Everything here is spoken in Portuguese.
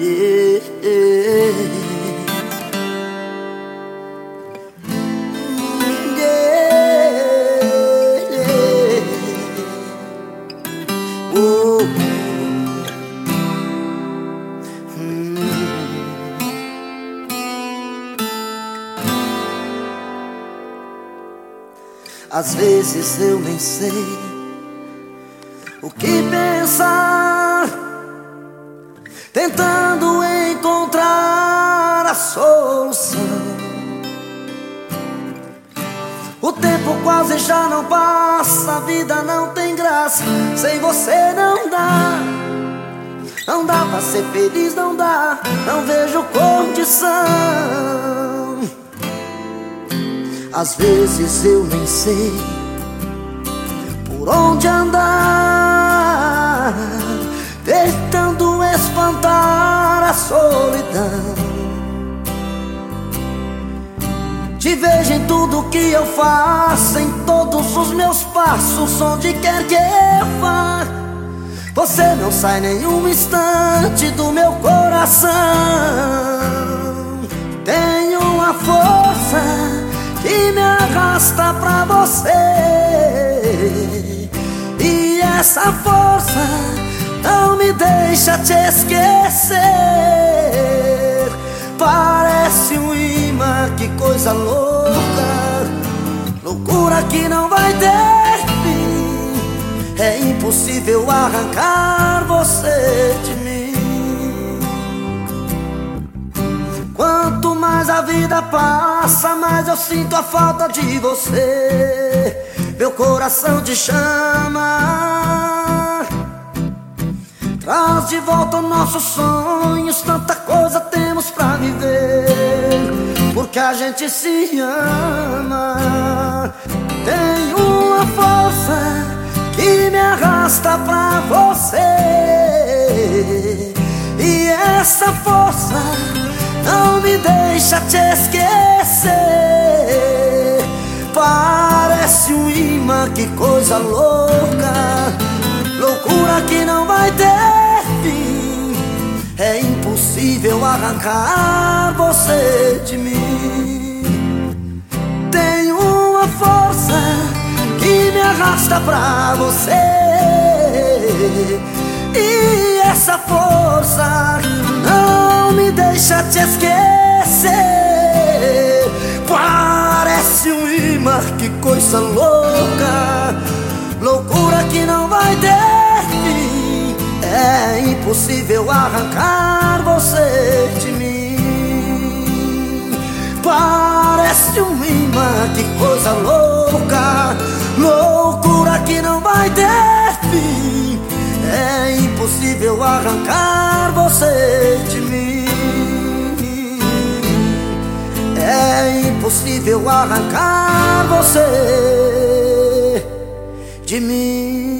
Yeah. Às vezes eu nem sei o que pensar, tentando encontrar a solução. O tempo quase já não passa, a vida não tem graça, sem você não dá. Não dá pra ser feliz, não dá, não vejo condição. Às vezes eu nem sei por onde andar, Te vejo em tudo que eu faço, em todos os meus passos, onde quer que eu vá. Você não sai nenhum instante do meu coração. Tenho uma força que me arrasta pra você. E essa força não me deixa te esquecer. Coisa louca. Loucura que não vai ter fim. É impossível arrancar você de mim. Quanto mais a vida passa, mais eu sinto a falta de você. Meu coração te chama. Traz de volta nossos sonhos, tanta coisa temos pra viver. Porque a gente se ama. Tem uma força que me arrasta pra você. E essa força não me deixa te esquecer. Parece um imã, que coisa louca. Loucura que não vai ter impossível arrancar você de mim. Tem uma força que me arrasta pra você. E essa força não me deixa te esquecer. Parece um imã, que coisa louca. Loucura que não vai ter fim. É impossível arrancar você de mim. Parece um imã, que coisa louca. Loucura que não vai ter fim. É impossível arrancar você de mim. É impossível arrancar você de mim.